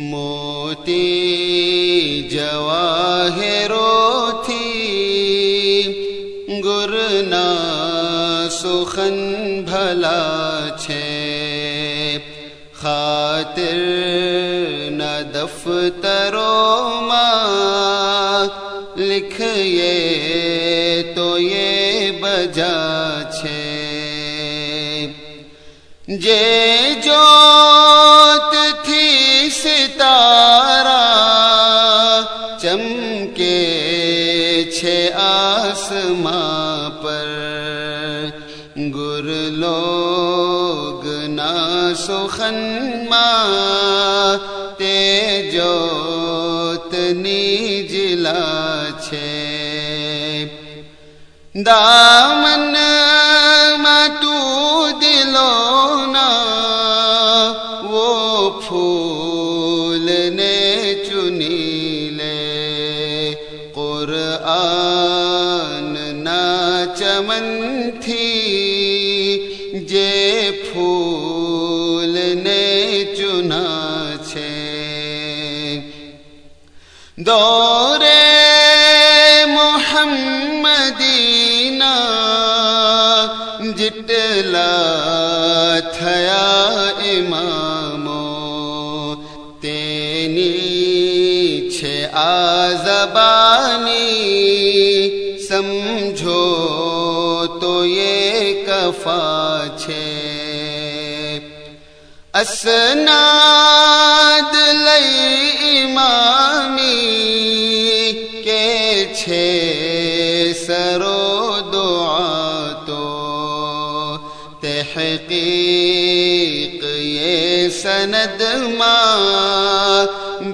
موتی جواہرو تھی گرنا سخن بھلا چھے۔ خاطر نہ دفترو ماں لکھئے تو یہ بجا چھے۔ جے جوت لوگ نا سخن ماں تے جوت نی جلا چھے دامن دور محمدینہ جٹلا تھیا امامو، تینی چھ آزبانی، سمجھو تو یہ کفا چھے۔ اسناد لئی امامی سرو دعا تو تحقیق یہ سند ماں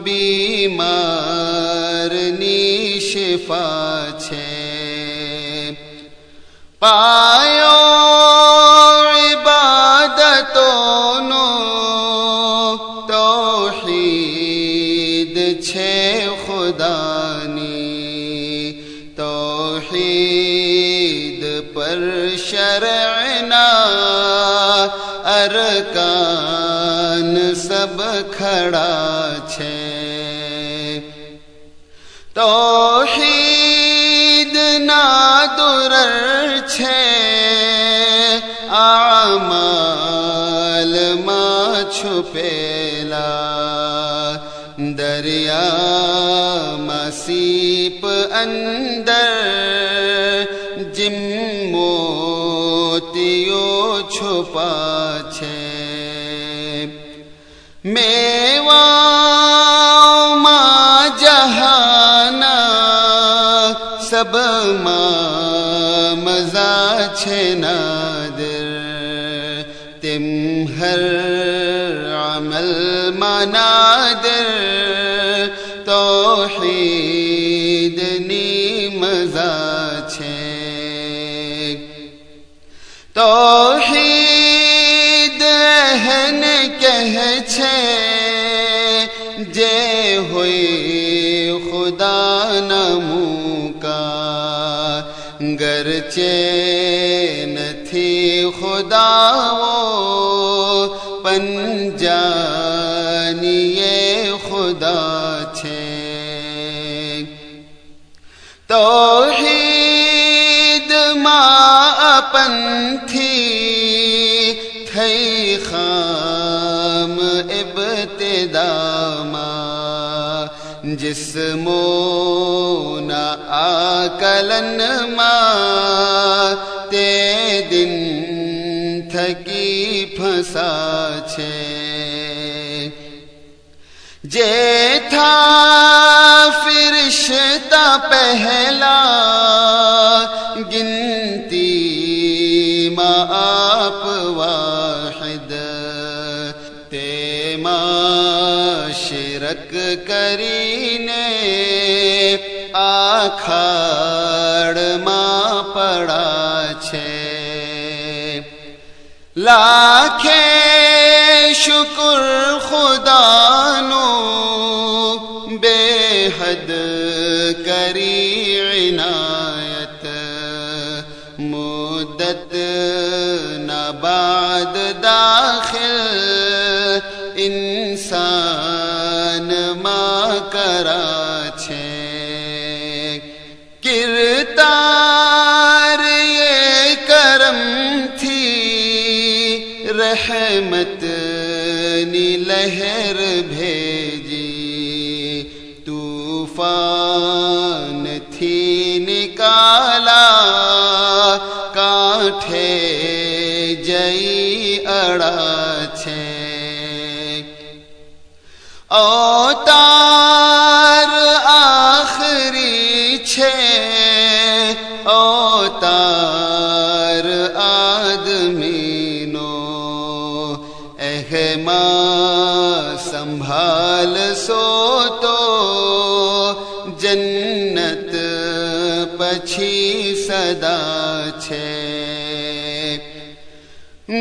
بیمار نی شفا چھے پایو چھپیلا دریا مسیپ اندر جم موتیو چھپا چھے۔ میوا ماں جہانا سب ماں مزا چھے منادر توحید جسمو آکلن ماں تے دن تھکی پھنسا چھے جے تھا فرشتہ پہلا، گنتی ماں آپ واحد۔ تے ماں شرک کرینے آکھاڑ ماں پڑا چھے لاکھے شکر خدا نو بے حد کری عنایت مدت نباد داخل انسان کرا رحمت نی لہر بھیجی۔ طوفان تھی نکالا کاٹھے جئی اڑا چھے اوتار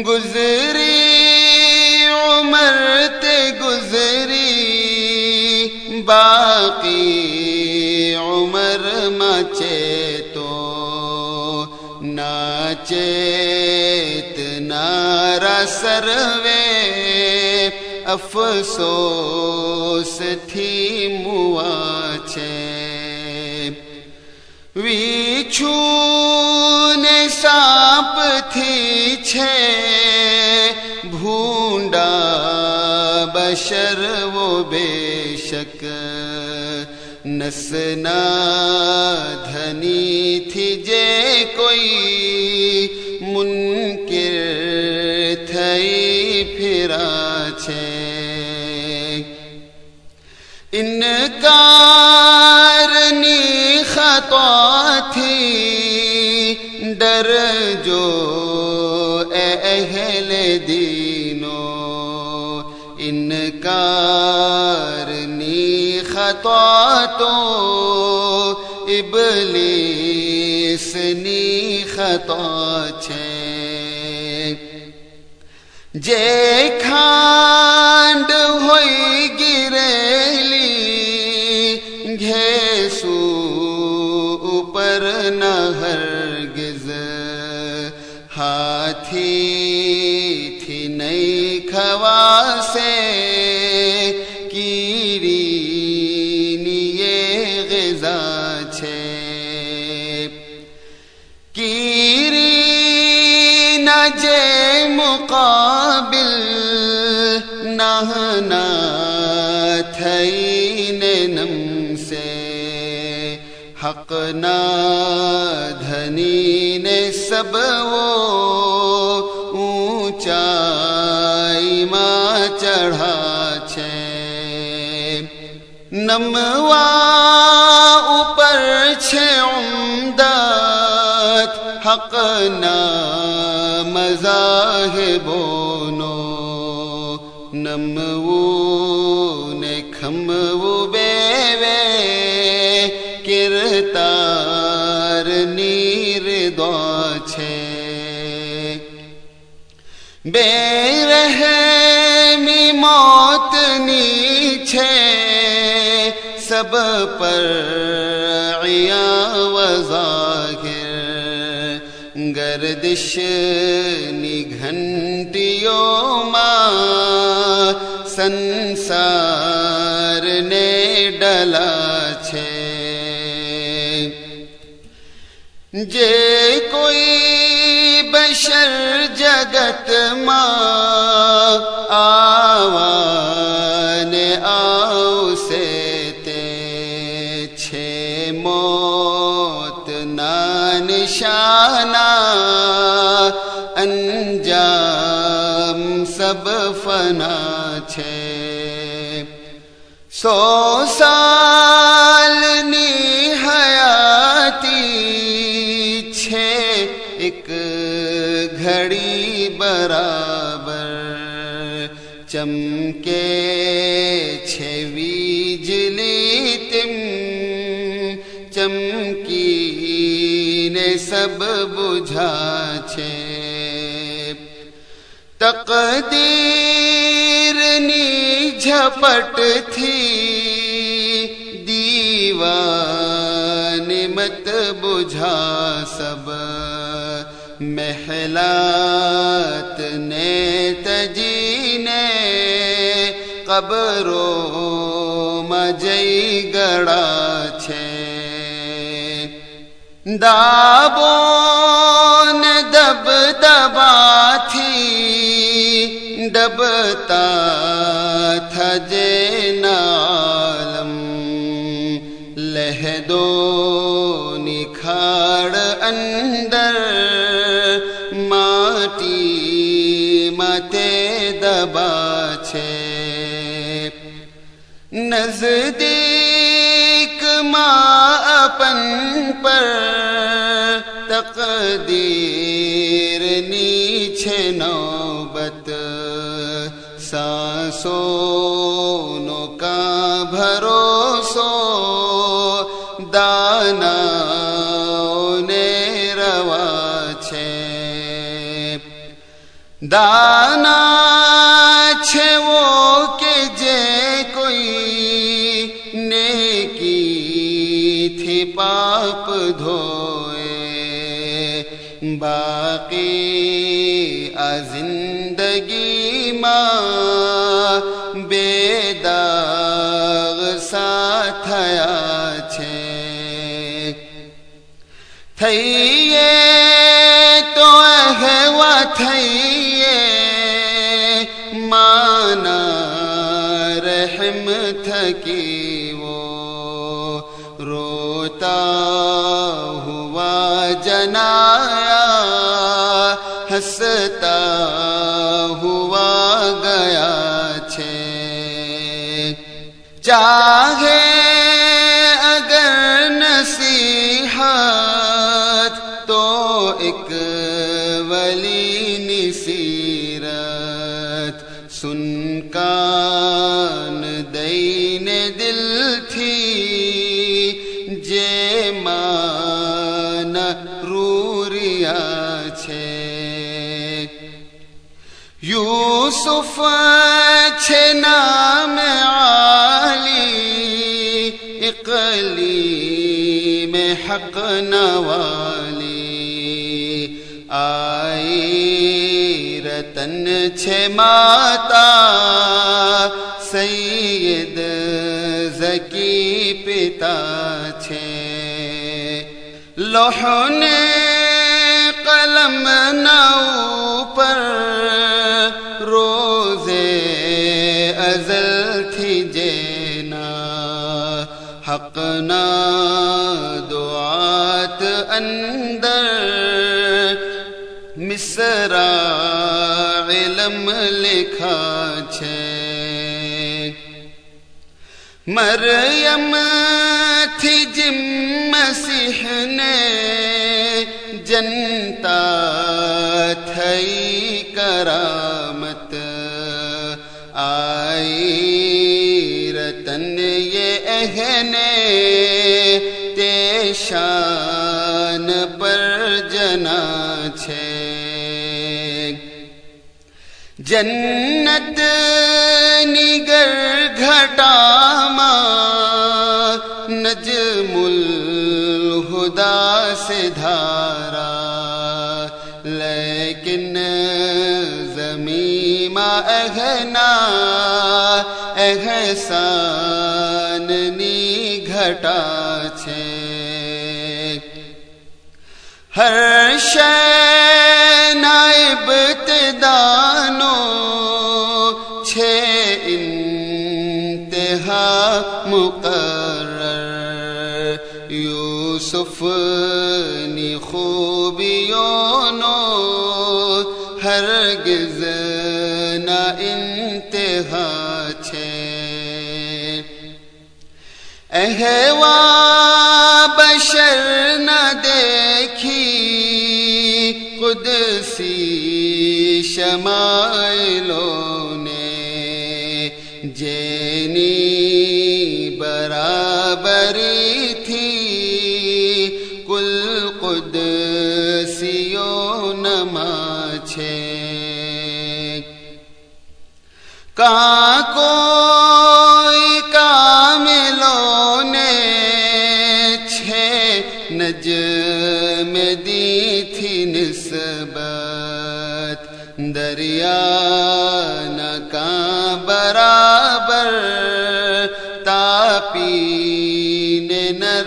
گزری عمر تے گزری باقی عمر مچے تو ناچیت نارا سروے افسوس تھی مواچے۔ ویچھون سانپ تھی چھے، بھونڈا بشر وہ بے شک۔ نسنا دھنی تھی جے کوئی، منکر تھئی پھرا چھے۔ انکارنی خطا تھی ڈر جو اہل دینو انکارنی خطا تو ابلیس نی خطا چھے۔ جے کھانڈ ہوئی گریلی گھیسو اوپر سے کیری نیے غذا چھے کیری نہ مقابل نہ تھئی نم سے۔ حق نہ دھنی نے سب وہ ماں چڑھا چھے نموا اوپر چھے عمدت حق نام سب پر عیاں و ظاہر، گردش نگھنٹیوں ماں سنسار نے ڈلا چھے۔ جے کوئی بشر جگت ماں آوان سو سال نی حیاتی چھے ایک گھڑی برابر چمکے چھوی جلی تم چمکی نے سب بجھا چھے تقدیر نی جھپٹ تھی۔ دیوان مت بجھا سب۔ محلات نے تجینے قبرو مجئی گڑا چھے۔ دابون دب دبا لبتا تھا نالم لہدو نکھاڑ اندر، ماٹی متے دبا چھے۔ نزدیک ماں اپن پر تقدیر نیچھے نو۔ سانسوں کا بھروسو دانا نے روا چھے دانا چھے وہ کہ جے کوئی نیکی تھی پاپ دھوئے باقی زندگی ماں چاہے اگر نصیحت تو ایک ولی نصیرت سن کان دین دل تھی جے مان روریا چھے یوسف حق نوالی۔ آئی رتن چھ ماتا سید زکی پتا چھ لوہنے مریم تھی جم مسیح نے جنتا تھئی کرامت۔ آئی رتن یہ اہنے تے شان پر جنا چھے جنت نگر گھٹاما نجم الہدا سے دھارا لیکن زمین اہنا احسان نی گھٹا چھے۔ ہر شے نائب ہرگز نہ انتہا چھے۔ اہوا بشر نہ دیکھی قدسی شمائلوں نے جینی برابری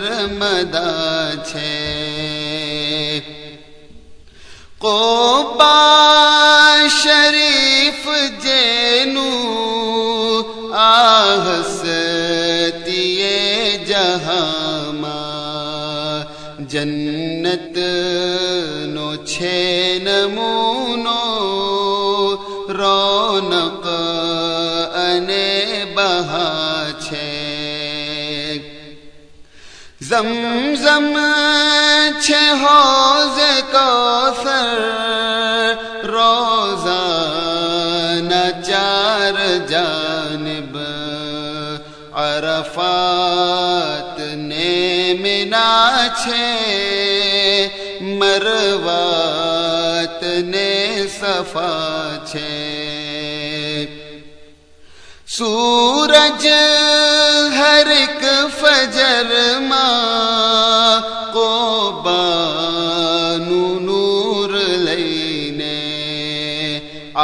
નર્મદા છે કોબા શરીફ જેનું આહસતીએ જહામાં જન્નત નો છે નમૂનો زمزم چھ حوض کوثر روزانہ چار جانب عرفات نے منا چھ مروات نے صفا چھ سورج ہر ایک فجر ماں کو بانو نور لینے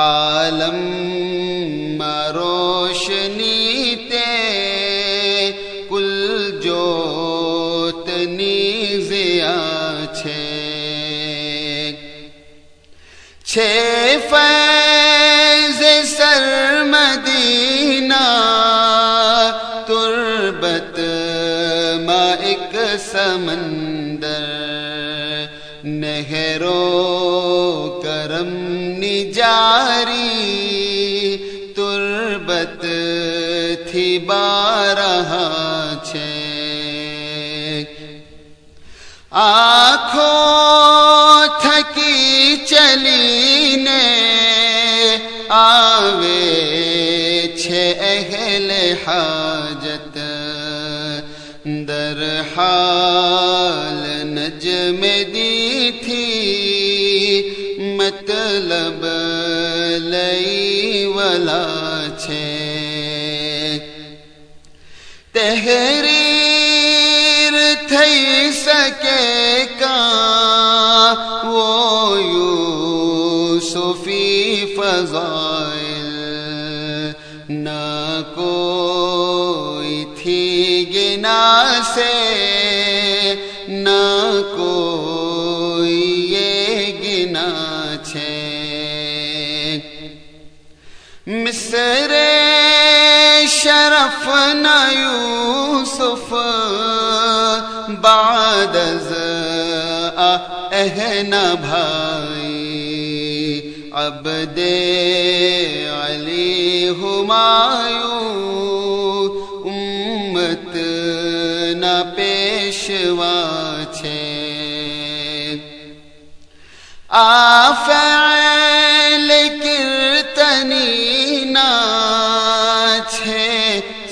عالم روشنی تے کل جوتنی زیا چھے۔ چھ فیض سمندر نہرو کرم نجاری، تربت تھی بارہ چھے آنکھوں تھکی چلی نے آوے چھ اہل حاجت در حال نجم دی تھی مطلب لئی ولا چھے۔ تہر سے نہ کوئی یہ گنا چھے۔ مصر شرف نہ یوسف، بعد از اہن بھائی۔ عبد علی ہمایوں پیشوا چھے آفعل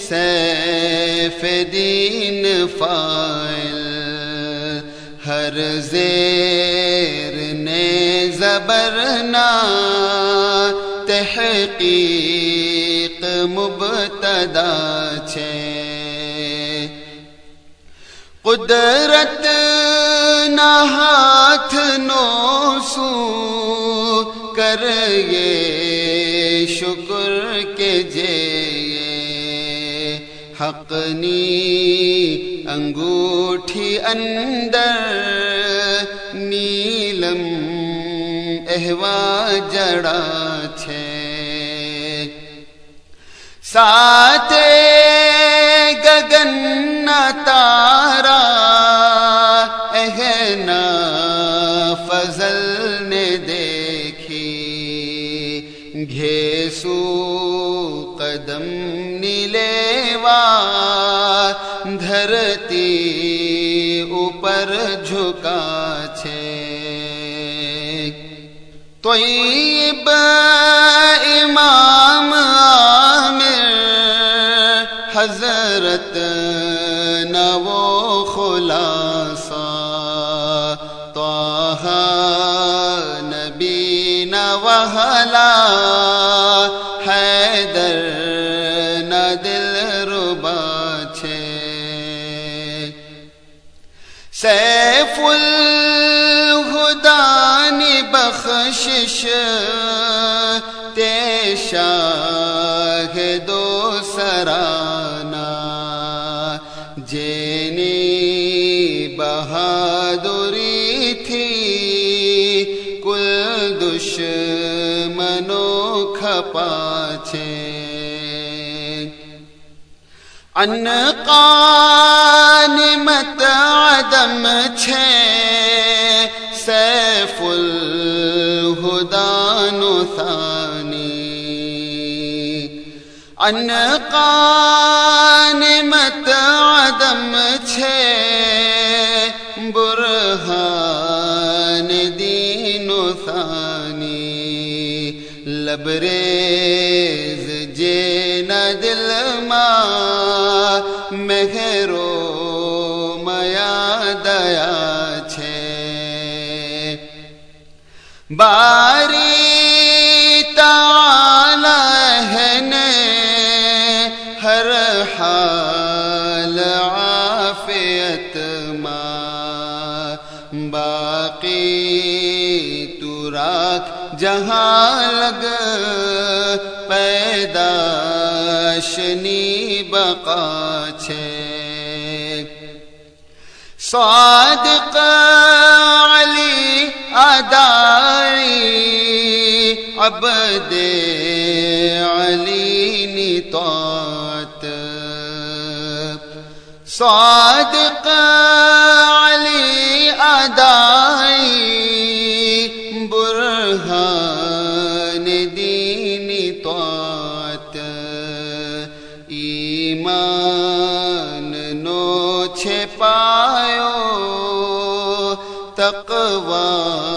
سیف دین فائل ہر زیر نے زبرنا تحقیق مبتدا قدرت نہ ہاتھ نو سو کر یہ شکر کے جے حقنی انگوٹھی اندر نیلم احوا جڑا چھے۔ ساتھ گگن تارا اہنا فضل نے دیکھی، گھیسو قدم نیلیوا دھرتی اوپر جھکا چھے طیب امام عامر، حضرت نوحلا حیدر نہ دل ربا چھے۔ سیف الہدانی بخشش تے شاہ دو سرانا کھپاچے ان قان مت عدم چھے۔ سیف الہدان ثانی۔ ان قان مت عدم چھے۔ برہان دین ثانی۔ لبریز جین دل ماں مہرو میا دیا چھے۔ باری تعالی ہر حال عافیت ماں باقی تراک جہاں لگ پیداشنی بقا صادق علی ادائی عبد علی نطاعت صادق علی ادائی نو چھپایو تقوی